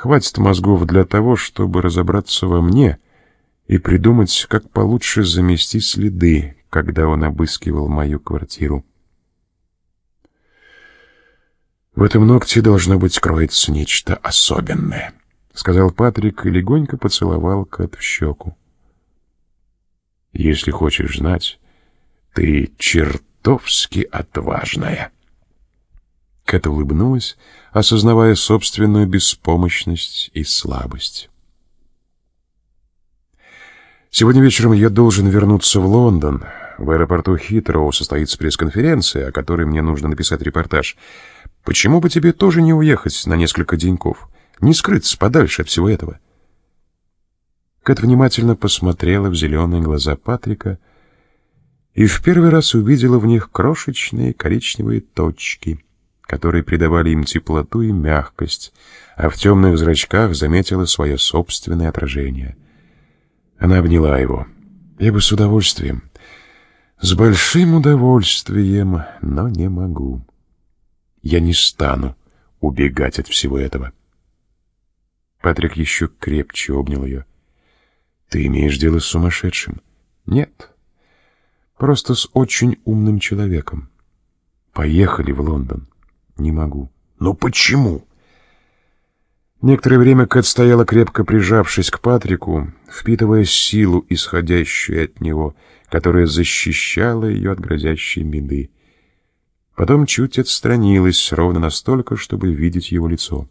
Хватит мозгов для того, чтобы разобраться во мне и придумать, как получше замести следы, когда он обыскивал мою квартиру. В этом ногте должно быть кроется нечто особенное, сказал Патрик и легонько поцеловал Кэт в щеку. Если хочешь знать, ты чертовски отважная. Кэт улыбнулась, осознавая собственную беспомощность и слабость. Сегодня вечером я должен вернуться в Лондон. В аэропорту Хитроу состоится пресс-конференция, о которой мне нужно написать репортаж. Почему бы тебе тоже не уехать на несколько деньков? Не скрыться подальше от всего этого. Кэт внимательно посмотрела в зеленые глаза Патрика и в первый раз увидела в них крошечные коричневые точки, которые придавали им теплоту и мягкость, а в темных зрачках заметила свое собственное отражение. Она обняла его. «Я бы с удовольствием, с большим удовольствием, но не могу». Я не стану убегать от всего этого. Патрик еще крепче обнял ее. Ты имеешь дело с сумасшедшим? Нет. Просто с очень умным человеком. Поехали в Лондон. Не могу. Но почему? Некоторое время Кэт стояла крепко прижавшись к Патрику, впитывая силу, исходящую от него, которая защищала ее от грозящей беды. Потом чуть отстранилась, ровно настолько, чтобы видеть его лицо.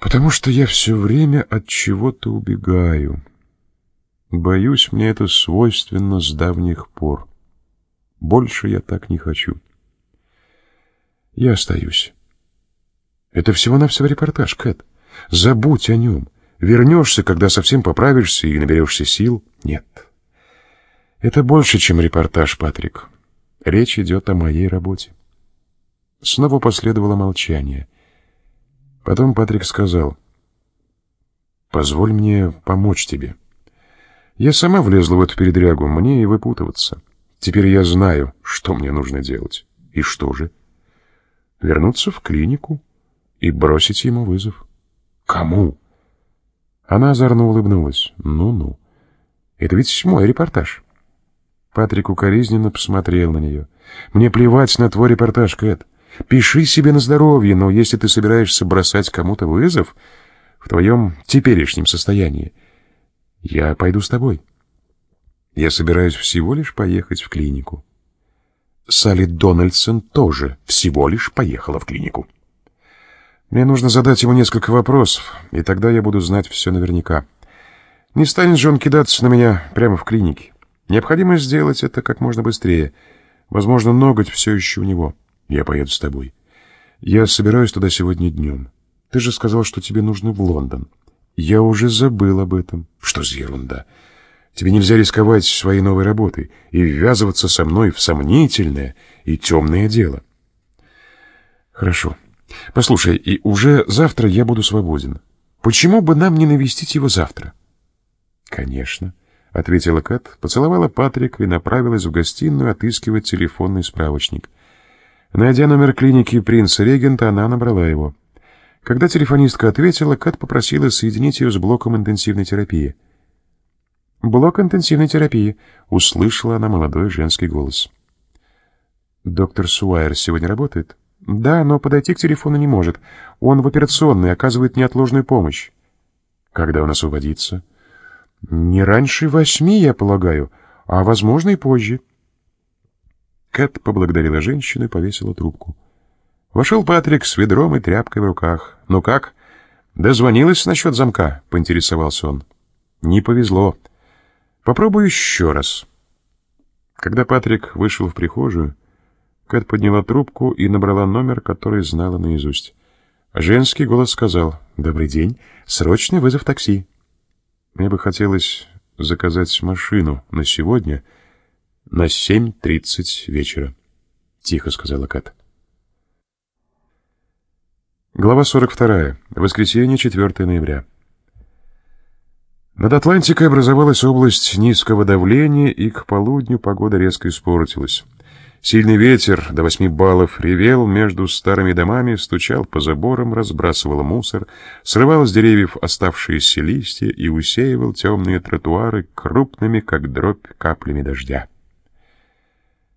«Потому что я все время от чего-то убегаю. Боюсь, мне это свойственно с давних пор. Больше я так не хочу. Я остаюсь. Это всего-навсего репортаж, Кэт. Забудь о нем. Вернешься, когда совсем поправишься и наберешься сил. Нет. Это больше, чем репортаж, Патрик. Речь идет о моей работе. Снова последовало молчание. Потом Патрик сказал, «Позволь мне помочь тебе. Я сама влезла в эту передрягу, мне и выпутываться. Теперь я знаю, что мне нужно делать. И что же? Вернуться в клинику и бросить ему вызов. Кому?» Она озорно улыбнулась. «Ну-ну, это ведь мой репортаж». Патрик укоризненно посмотрел на нее. «Мне плевать на твой репортаж, Кэт. Пиши себе на здоровье, но если ты собираешься бросать кому-то вызов в твоем теперешнем состоянии, я пойду с тобой. Я собираюсь всего лишь поехать в клинику». Салли Дональдсон тоже всего лишь поехала в клинику. Мне нужно задать ему несколько вопросов, и тогда я буду знать все наверняка. Не станет же он кидаться на меня прямо в клинике. Необходимо сделать это как можно быстрее. Возможно, ноготь все еще у него. Я поеду с тобой. Я собираюсь туда сегодня днем. Ты же сказал, что тебе нужно в Лондон. Я уже забыл об этом. Что за ерунда? Тебе нельзя рисковать своей новой работой и ввязываться со мной в сомнительное и темное дело. Хорошо. Послушай, и уже завтра я буду свободен. Почему бы нам не навестить его завтра? Конечно ответила Кэт, поцеловала Патрик и направилась в гостиную отыскивать телефонный справочник. Найдя номер клиники принца Регента, она набрала его. Когда телефонистка ответила, Кэт попросила соединить ее с блоком интенсивной терапии. «Блок интенсивной терапии», — услышала она молодой женский голос. «Доктор Суайер сегодня работает?» «Да, но подойти к телефону не может. Он в операционной, оказывает неотложную помощь». «Когда он освободится?» Не раньше восьми, я полагаю, а, возможно, и позже. Кэт поблагодарила женщину и повесила трубку. Вошел Патрик с ведром и тряпкой в руках. «Ну как? Дозвонилась насчет замка?» — поинтересовался он. «Не повезло. Попробую еще раз». Когда Патрик вышел в прихожую, Кэт подняла трубку и набрала номер, который знала наизусть. Женский голос сказал «Добрый день, срочный вызов такси». Мне бы хотелось заказать машину на сегодня на 7.30 вечера, — тихо сказала Кат. Глава 42. Воскресенье, 4 ноября. Над Атлантикой образовалась область низкого давления, и к полудню погода резко испортилась. Сильный ветер до восьми баллов ревел между старыми домами, стучал по заборам, разбрасывал мусор, срывал с деревьев оставшиеся листья и усеивал темные тротуары крупными, как дробь, каплями дождя.